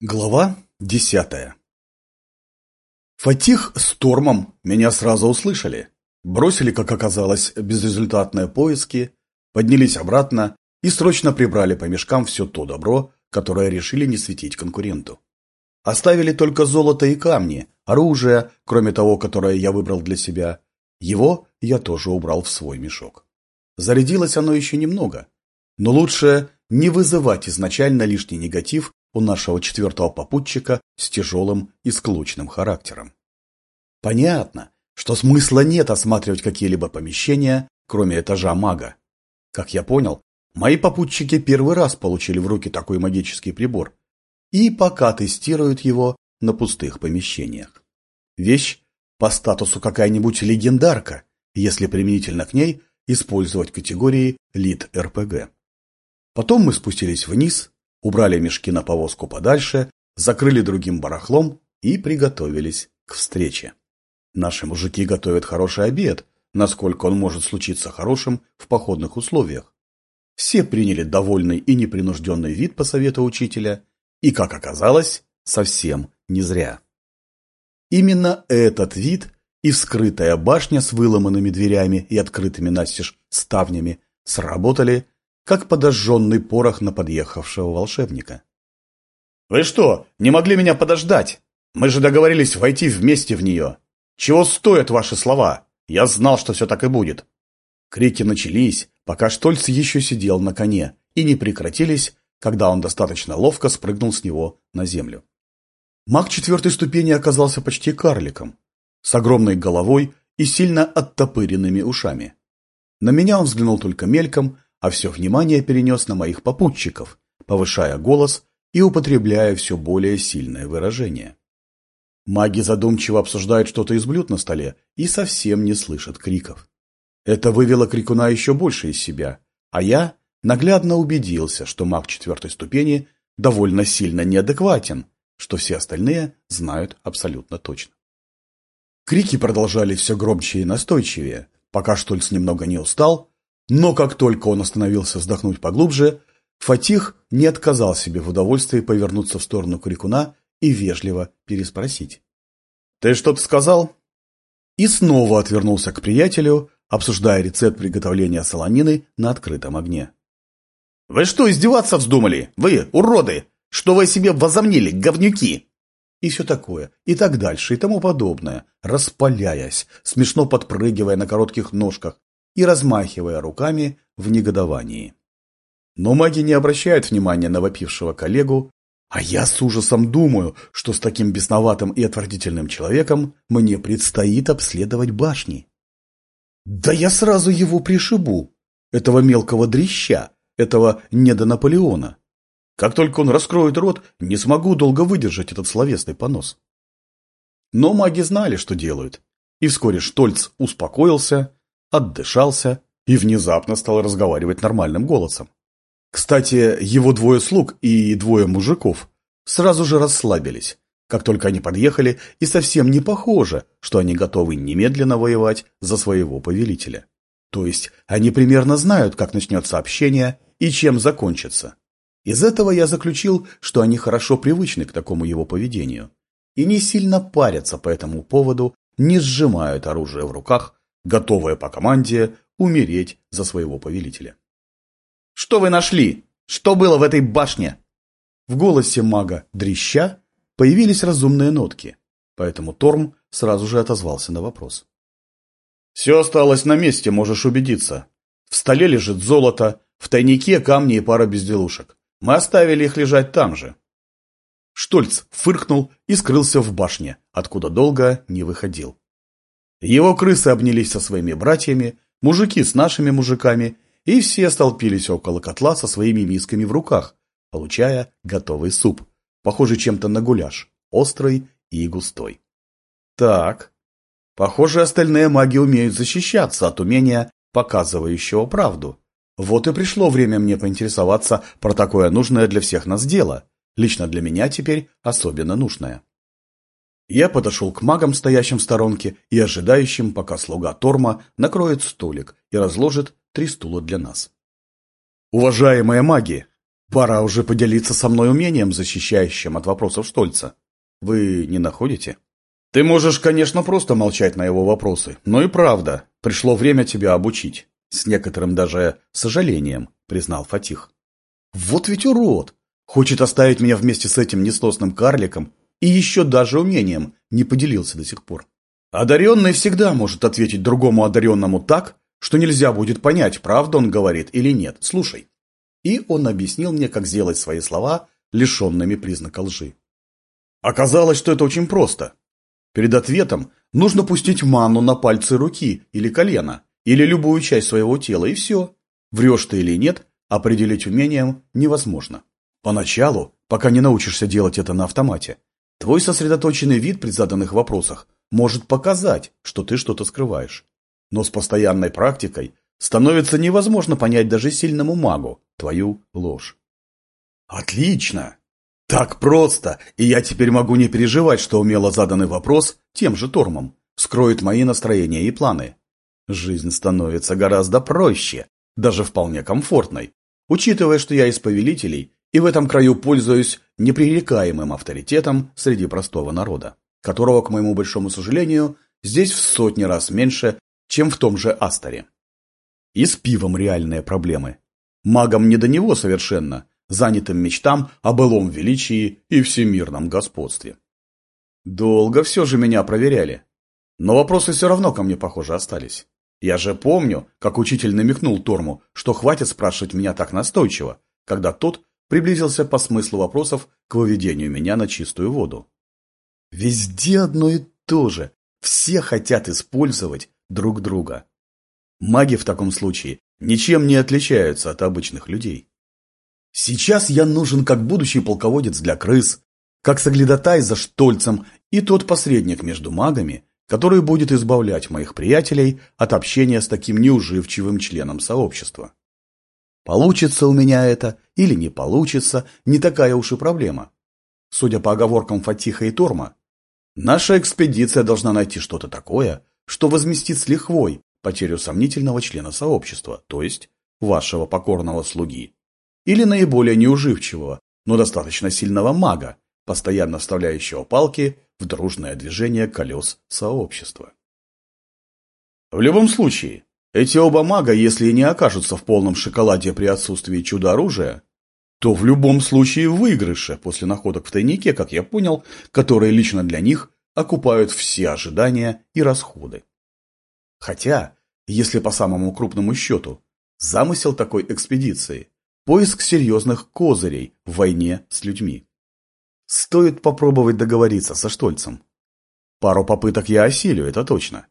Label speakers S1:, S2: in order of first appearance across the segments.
S1: Глава десятая Фатих с Тормом меня сразу услышали, бросили, как оказалось, безрезультатные поиски, поднялись обратно и срочно прибрали по мешкам все то добро, которое решили не светить конкуренту. Оставили только золото и камни, оружие, кроме того, которое я выбрал для себя. Его я тоже убрал в свой мешок. Зарядилось оно еще немного, но лучше не вызывать изначально лишний негатив у нашего четвертого попутчика с тяжелым и склочным характером. Понятно, что смысла нет осматривать какие-либо помещения, кроме этажа мага. Как я понял, мои попутчики первый раз получили в руки такой магический прибор и пока тестируют его на пустых помещениях. Вещь по статусу какая-нибудь легендарка, если применительно к ней использовать категории лид РПГ. Потом мы спустились вниз, убрали мешки на повозку подальше, закрыли другим барахлом и приготовились к встрече. Наши мужики готовят хороший обед, насколько он может случиться хорошим в походных условиях. Все приняли довольный и непринужденный вид по совету учителя, и, как оказалось, совсем не зря. Именно этот вид и вскрытая башня с выломанными дверями и открытыми настежь ставнями сработали как подожженный порох на подъехавшего волшебника. «Вы что, не могли меня подождать? Мы же договорились войти вместе в нее. Чего стоят ваши слова? Я знал, что все так и будет». Крики начались, пока Штольц еще сидел на коне, и не прекратились, когда он достаточно ловко спрыгнул с него на землю. Маг четвертой ступени оказался почти карликом, с огромной головой и сильно оттопыренными ушами. На меня он взглянул только мельком, а все внимание перенес на моих попутчиков, повышая голос и употребляя все более сильное выражение. Маги задумчиво обсуждают что-то из блюд на столе и совсем не слышат криков. Это вывело крикуна еще больше из себя, а я наглядно убедился, что маг четвертой ступени довольно сильно неадекватен, что все остальные знают абсолютно точно. Крики продолжались все громче и настойчивее, пока Штольц немного не устал но как только он остановился вздохнуть поглубже, Фатих не отказал себе в удовольствии повернуться в сторону крикуна и вежливо переспросить. «Ты что-то сказал?» И снова отвернулся к приятелю, обсуждая рецепт приготовления солонины на открытом огне. «Вы что, издеваться вздумали? Вы, уроды! Что вы себе возомнили, говнюки?» И все такое, и так дальше, и тому подобное, распаляясь, смешно подпрыгивая на коротких ножках, и размахивая руками в негодовании. Но маги не обращают внимания на вопившего коллегу, а я с ужасом думаю, что с таким бесноватым и отвратительным человеком мне предстоит обследовать башни. Да я сразу его пришибу, этого мелкого дрища, этого недонаполеона. Как только он раскроет рот, не смогу долго выдержать этот словесный понос. Но маги знали, что делают, и вскоре Штольц успокоился отдышался и внезапно стал разговаривать нормальным голосом. Кстати, его двое слуг и двое мужиков сразу же расслабились, как только они подъехали, и совсем не похоже, что они готовы немедленно воевать за своего повелителя. То есть они примерно знают, как начнется общение и чем закончится. Из этого я заключил, что они хорошо привычны к такому его поведению и не сильно парятся по этому поводу, не сжимают оружие в руках, готовая по команде умереть за своего повелителя. «Что вы нашли? Что было в этой башне?» В голосе мага Дрища появились разумные нотки, поэтому Торм сразу же отозвался на вопрос. «Все осталось на месте, можешь убедиться. В столе лежит золото, в тайнике камни и пара безделушек. Мы оставили их лежать там же». Штольц фыркнул и скрылся в башне, откуда долго не выходил. Его крысы обнялись со своими братьями, мужики с нашими мужиками, и все столпились около котла со своими мисками в руках, получая готовый суп, похожий чем-то на гуляш, острый и густой. Так, похоже, остальные маги умеют защищаться от умения, показывающего правду. Вот и пришло время мне поинтересоваться про такое нужное для всех нас дело, лично для меня теперь особенно нужное. Я подошел к магам, стоящим в сторонке, и ожидающим, пока слуга Торма накроет столик и разложит три стула для нас. «Уважаемые маги, Пора уже поделиться со мной умением, защищающим от вопросов Штольца. Вы не находите? Ты можешь, конечно, просто молчать на его вопросы, но и правда, пришло время тебя обучить. С некоторым даже сожалением, признал Фатих. Вот ведь урод! Хочет оставить меня вместе с этим несносным карликом и еще даже умением не поделился до сих пор. Одаренный всегда может ответить другому одаренному так, что нельзя будет понять, правда он говорит или нет. Слушай, и он объяснил мне, как сделать свои слова лишенными признака лжи. Оказалось, что это очень просто. Перед ответом нужно пустить ману на пальцы руки или колена, или любую часть своего тела, и все. Врешь ты или нет, определить умением невозможно. Поначалу, пока не научишься делать это на автомате, твой сосредоточенный вид при заданных вопросах может показать, что ты что-то скрываешь. Но с постоянной практикой становится невозможно понять даже сильному магу твою ложь. Отлично! Так просто, и я теперь могу не переживать, что умело заданный вопрос тем же Тормом скроет мои настроения и планы. Жизнь становится гораздо проще, даже вполне комфортной, учитывая, что я из повелителей и в этом краю пользуюсь непререкаемым авторитетом среди простого народа, которого, к моему большому сожалению, здесь в сотни раз меньше, чем в том же Асторе. И с пивом реальные проблемы. Магам не до него совершенно, занятым мечтам о былом величии и всемирном господстве. Долго все же меня проверяли. Но вопросы все равно ко мне, похоже, остались. Я же помню, как учитель намекнул Торму, что хватит спрашивать меня так настойчиво, когда тот приблизился по смыслу вопросов к выведению меня на чистую воду. Везде одно и то же. Все хотят использовать друг друга. Маги в таком случае ничем не отличаются от обычных людей. Сейчас я нужен как будущий полководец для крыс, как соглядатай за Штольцем и тот посредник между магами, который будет избавлять моих приятелей от общения с таким неуживчивым членом сообщества. Получится у меня это или не получится, не такая уж и проблема. Судя по оговоркам Фатиха и Торма, наша экспедиция должна найти что-то такое, что возместит с лихвой потерю сомнительного члена сообщества, то есть вашего покорного слуги, или наиболее неуживчивого, но достаточно сильного мага, постоянно вставляющего палки в дружное движение колес сообщества. В любом случае, эти оба мага, если и не окажутся в полном шоколаде при отсутствии чудо-оружия, то в любом случае в выигрыше после находок в тайнике, как я понял, которые лично для них окупают все ожидания и расходы. Хотя, если по самому крупному счету, замысел такой экспедиции – поиск серьезных козырей в войне с людьми. Стоит попробовать договориться со Штольцем. Пару попыток я осилю, это точно.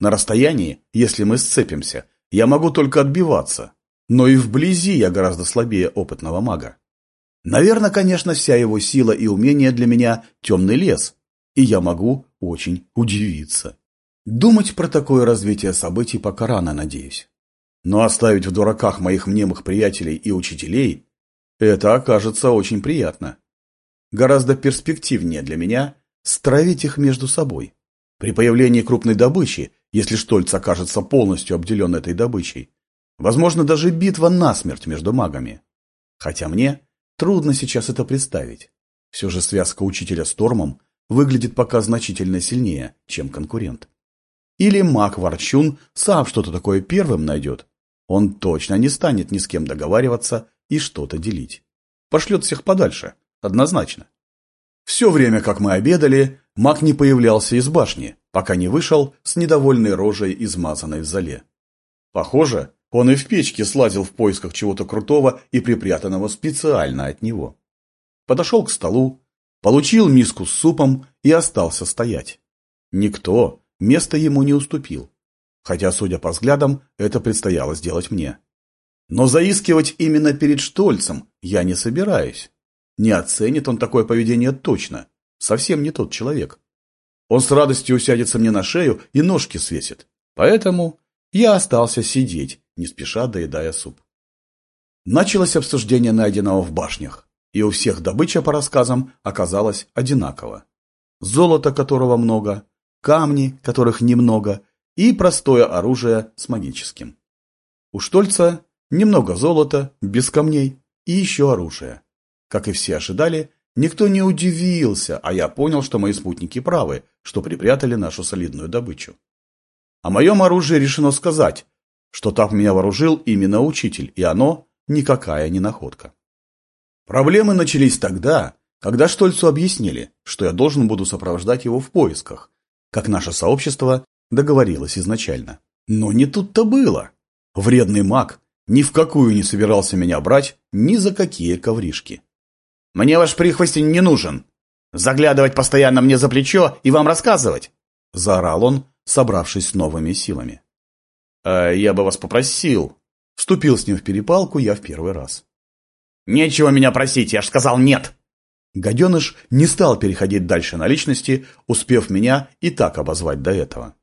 S1: На расстоянии, если мы сцепимся, я могу только отбиваться, но и вблизи я гораздо слабее опытного мага. Наверное, конечно, вся его сила и умение для меня – темный лес, и я могу очень удивиться. Думать про такое развитие событий пока рано, надеюсь. Но оставить в дураках моих мнемых приятелей и учителей – это окажется очень приятно. Гораздо перспективнее для меня стравить их между собой. При появлении крупной добычи, если Штольц окажется полностью обделен этой добычей, возможно даже битва насмерть между магами. Хотя мне трудно сейчас это представить. Все же связка учителя с Тормом выглядит пока значительно сильнее, чем конкурент. Или маг Ворчун сам что-то такое первым найдет. Он точно не станет ни с кем договариваться и что-то делить. Пошлет всех подальше, однозначно. Все время, как мы обедали, маг не появлялся из башни, пока не вышел с недовольной рожей, измазанной в зале. Похоже, он и в печке слазил в поисках чего-то крутого и припрятанного специально от него. Подошел к столу, получил миску с супом и остался стоять. Никто, место ему не уступил. Хотя, судя по взглядам, это предстояло сделать мне. Но заискивать именно перед Штольцем я не собираюсь. Не оценит он такое поведение точно. Совсем не тот человек. Он с радостью усядется мне на шею и ножки свесит. Поэтому я остался сидеть, не спеша доедая суп. Началось обсуждение найденного в башнях, и у всех добыча, по рассказам, оказалась одинакова. Золота которого много, камни, которых немного, и простое оружие с магическим. У Штольца немного золота, без камней, и еще оружие. Как и все ожидали, никто не удивился, а я понял, что мои спутники правы, что припрятали нашу солидную добычу. О моем оружии решено сказать, что так меня вооружил именно учитель, и оно никакая не находка. Проблемы начались тогда, когда Штольцу объяснили, что я должен буду сопровождать его в поисках, как наше сообщество договорилось изначально. Но не тут-то было. Вредный маг ни в какую не собирался меня брать ни за какие ковришки.
S2: «Мне ваш прихвостень не нужен. Заглядывать постоянно мне за плечо и вам рассказывать!»
S1: Заорал он, собравшись с новыми силами.
S2: «А я бы вас попросил...»
S1: Вступил с ним в перепалку я в первый раз.
S2: «Нечего меня просить, я ж сказал нет!»
S1: Гаденыш не стал переходить дальше на личности, успев меня и так обозвать до этого.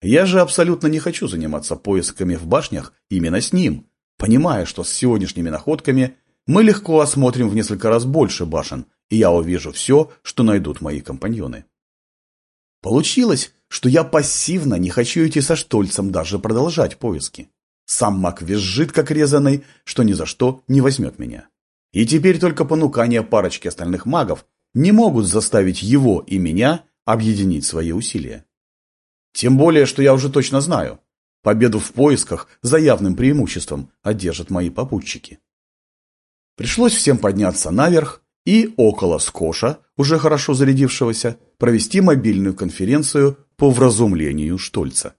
S1: Я же абсолютно не хочу заниматься поисками в башнях именно с ним, понимая, что с сегодняшними находками мы легко осмотрим в несколько раз больше башен, и я увижу все, что найдут мои компаньоны. Получилось, что я пассивно не хочу идти со Штольцем даже продолжать поиски. Сам маг визжит, как резанный, что ни за что не возьмет меня. И теперь только понукания парочки остальных магов не могут заставить его и меня объединить свои усилия. Тем более, что я уже точно знаю, победу в поисках за явным преимуществом одержат мои попутчики. Пришлось всем подняться наверх и около Скоша, уже хорошо зарядившегося, провести мобильную конференцию по вразумлению Штольца.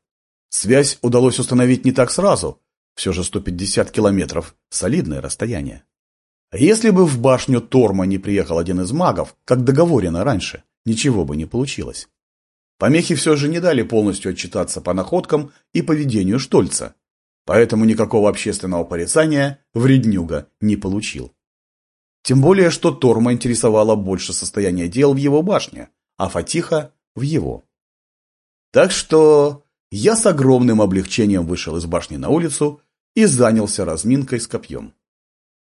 S1: Связь удалось установить не так сразу, все же 150 километров – солидное расстояние. А если бы в башню Торма не приехал один из магов, как договорено раньше, ничего бы не получилось. Помехи все же не дали полностью отчитаться по находкам и поведению Штольца, поэтому никакого общественного порицания вреднюга не получил. Тем более, что Торма интересовало больше состояние дел в его башне, а Фатиха – в его. Так что я с огромным облегчением вышел из башни на улицу и занялся разминкой с копьем.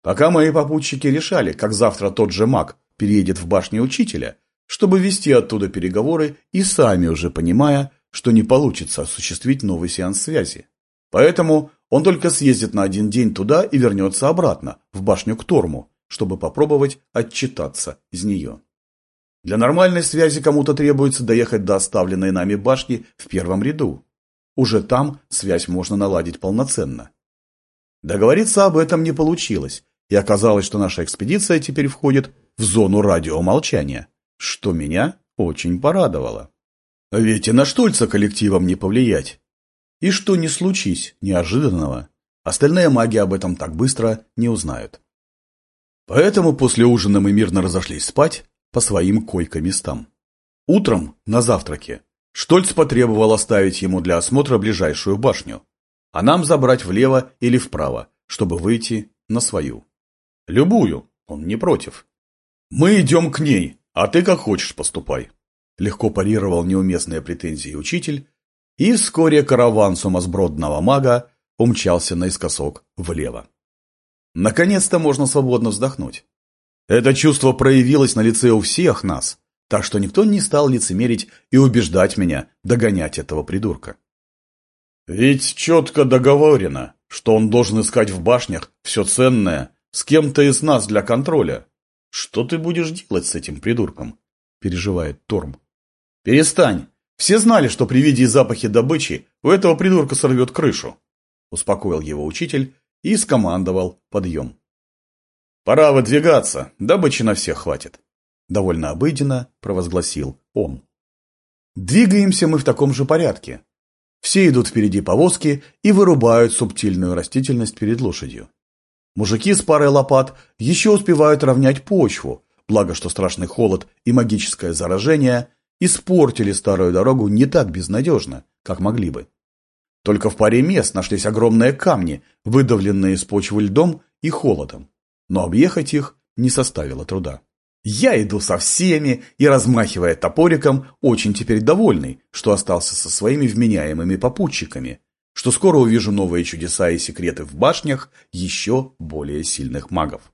S1: Пока мои попутчики решали, как завтра тот же маг переедет в башню учителя, чтобы вести оттуда переговоры и сами уже понимая, что не получится осуществить новый сеанс связи. Поэтому он только съездит на один день туда и вернется обратно, в башню к Торму, чтобы попробовать отчитаться из нее. Для нормальной связи кому-то требуется доехать до оставленной нами башни в первом ряду. Уже там связь можно наладить полноценно. Договориться об этом не получилось, и оказалось, что наша экспедиция теперь входит в зону радиомолчания, что меня очень порадовало. Ведь и на Штольца коллективом не повлиять. И что не случись неожиданного, остальные маги об этом так быстро не узнают. Поэтому после ужина мы мирно разошлись спать, по своим койко-местам. Утром, на завтраке, Штольц потребовал оставить ему для осмотра ближайшую башню, а нам забрать влево или вправо, чтобы выйти на свою. Любую, он не против. Мы идем к ней, а ты как хочешь поступай. Легко парировал неуместные претензии учитель, и вскоре караван сумасбродного мага умчался наискосок влево. Наконец-то можно свободно вздохнуть. Это чувство проявилось на лице у всех нас, так что никто не стал лицемерить и убеждать меня догонять этого придурка. Ведь четко договорено, что он должен искать в башнях все ценное с кем-то из нас для контроля. Что ты будешь делать с этим придурком? Переживает Торм. Перестань. Все знали, что при виде и запахе добычи у этого придурка сорвет крышу. Успокоил его учитель и скомандовал подъем. «Пора выдвигаться, добычи на всех хватит», – довольно обыденно провозгласил он. Двигаемся мы в таком же порядке. Все идут впереди повозки и вырубают субтильную растительность перед лошадью. Мужики с парой лопат еще успевают равнять почву, благо что страшный холод и магическое заражение испортили старую дорогу не так безнадежно, как могли бы. Только в паре мест нашлись огромные камни, выдавленные из почвы льдом и холодом но объехать их не составило труда. Я иду со всеми и, размахивая топориком, очень теперь довольный, что остался со своими вменяемыми попутчиками, что скоро увижу новые чудеса и секреты в башнях еще более сильных магов.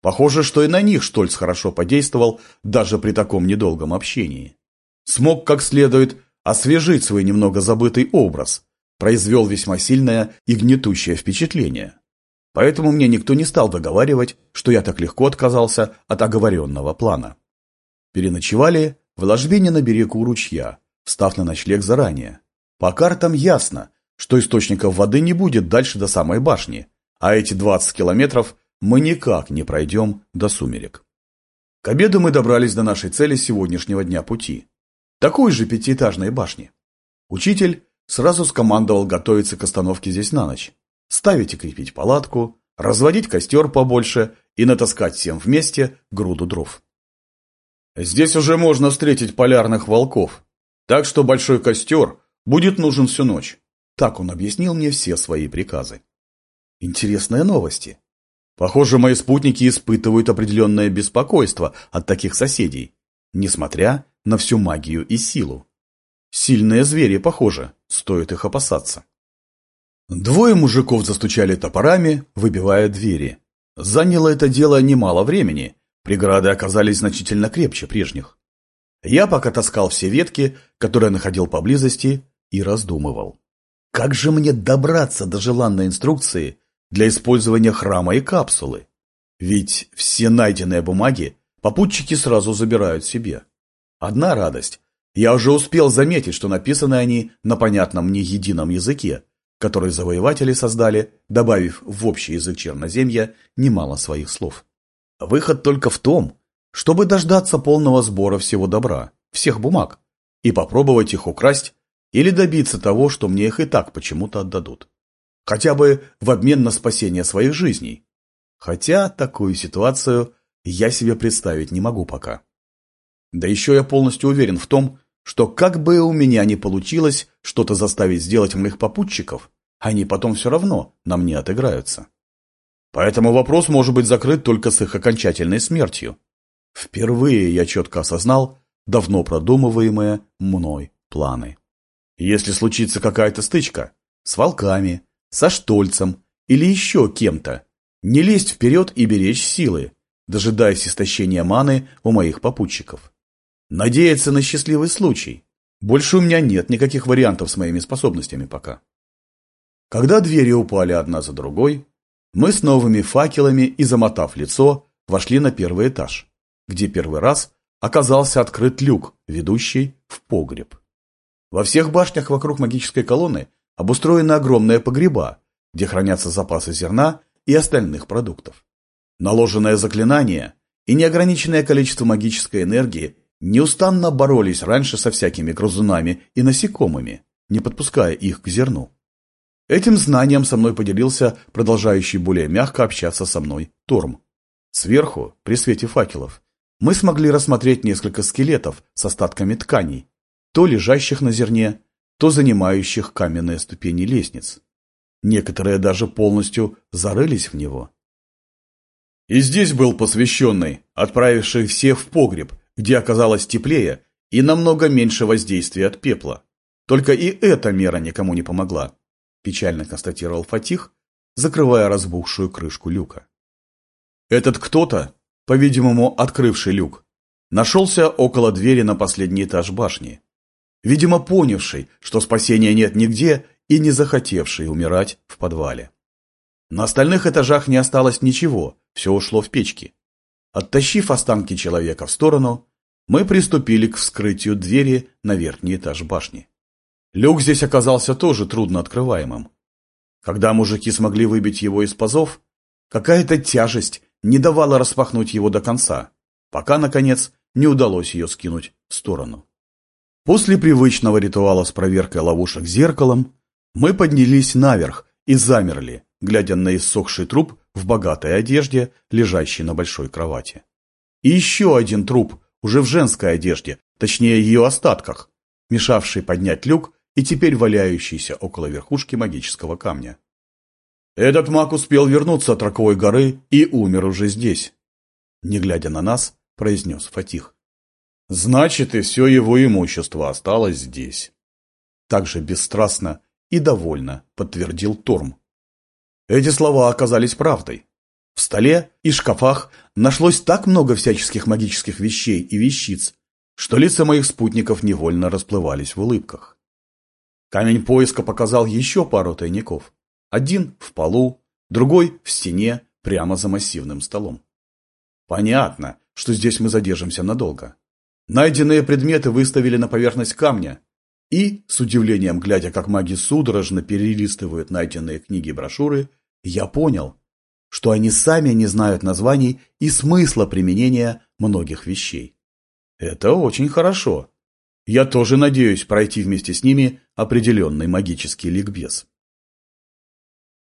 S1: Похоже, что и на них Штольц хорошо подействовал даже при таком недолгом общении. Смог как следует освежить свой немного забытый образ, произвел весьма сильное и гнетущее впечатление. поэтому мне никто не стал договаривать, что я так легко отказался от оговоренного плана. Переночевали в ложбине на берегу ручья, встав на ночлег заранее. По картам ясно, что источников воды не будет дальше до самой башни, а эти 20 километров мы никак не пройдем до сумерек. К обеду мы добрались до нашей цели сегодняшнего дня пути. Такой же пятиэтажной башни. Учитель сразу скомандовал готовиться к остановке здесь на ночь, ставить и крепить палатку, разводить костер побольше и натаскать всем вместе груду дров. Здесь уже можно встретить полярных волков, так что большой костер будет нужен всю ночь. Так он объяснил мне все свои приказы. Интересные новости. Похоже, мои спутники испытывают определенное беспокойство от таких соседей, несмотря на всю магию и силу. Сильные звери, похоже, стоит их опасаться. Двое мужиков застучали топорами, выбивая двери. Заняло это дело немало времени, преграды оказались значительно крепче прежних. Я пока таскал все ветки, которые находил поблизости, и раздумывал. Как же мне добраться до желанной инструкции для использования храма и капсулы? Ведь все найденные бумаги попутчики сразу забирают себе. Одна радость. Я уже успел заметить, что написаны они на понятном мне едином языке, который завоеватели создали, добавив в общий язык черноземья немало своих слов. Выход только в том, чтобы дождаться полного сбора всего добра, всех бумаг, и попробовать их украсть или добиться того, что мне их и так почему-то отдадут. Хотя бы в обмен на спасение своих жизней. Хотя такую ситуацию я себе представить не могу пока. Да еще я полностью уверен в том, что как бы у меня ни получилось что-то заставить сделать моих попутчиков, они потом все равно на мне отыграются. Поэтому вопрос может быть закрыт только с их окончательной смертью. Впервые я четко осознал давно продумываемые мной планы. Если случится какая-то стычка с волками, со Штольцем или еще кем-то, не лезть вперед и беречь силы, дожидаясь истощения маны у моих попутчиков. Надеяться на счастливый случай. Больше у меня нет никаких вариантов с моими способностями пока. Когда двери упали одна за другой, мы с новыми факелами и замотав лицо, вошли на первый этаж где первый раз оказался открыт люк, ведущий в погреб. Во всех башнях вокруг магической колонны обустроены огромные погреба, где хранятся запасы зерна и остальных продуктов. Наложенное заклинание и неограниченное количество магической энергии неустанно боролись раньше со всякими грызунами и насекомыми, не подпуская их к зерну. Этим знанием со мной поделился продолжающий более мягко общаться со мной Торм. Сверху, при свете факелов, мы смогли рассмотреть несколько скелетов с остатками тканей, то лежащих на зерне, то занимающих каменные ступени лестниц. Некоторые даже полностью зарылись в него. И здесь был посвященный, отправивший всех в погреб, где оказалось теплее и намного меньше воздействия от пепла. Только и эта мера никому не помогла, печально констатировал Фатих, закрывая разбухшую крышку люка. Этот кто-то по-видимому, открывший люк, нашелся около двери на последний этаж башни. Видимо, понявший, что спасения нет нигде и не захотевший умирать в подвале. На остальных этажах не осталось ничего, все ушло в печки. Оттащив останки человека в сторону, мы приступили к вскрытию двери на верхний этаж башни. Люк здесь оказался тоже трудно открываемым. Когда мужики смогли выбить его из пазов, какая-то тяжесть не давала распахнуть его до конца, пока, наконец, не удалось ее скинуть в сторону. После привычного ритуала с проверкой ловушек зеркалом мы поднялись наверх и замерли, глядя на иссохший труп в богатой одежде, лежащий на большой кровати. И еще один труп, уже в женской одежде, точнее ее остатках, мешавший поднять люк и теперь валяющийся около верхушки магического камня. Этот маг успел вернуться от Роковой горы и умер уже здесь. Не глядя на нас, произнес Фатих. Значит, и все его имущество осталось здесь. Также бесстрастно и довольно подтвердил Торм. Эти слова оказались правдой. В столе и шкафах нашлось так много всяческих магических вещей и вещиц, что лица моих спутников невольно расплывались в улыбках. Камень поиска показал еще пару тайников. Один в полу, другой – в стене, прямо за массивным столом. Понятно, что здесь мы задержимся надолго. Найденные предметы выставили на поверхность камня, и, с удивлением глядя, как маги судорожно перелистывают найденные книги и брошюры, я понял, что они сами не знают названий и смысла применения многих вещей. Это очень хорошо. Я тоже надеюсь пройти вместе с ними определенный магический ликбез.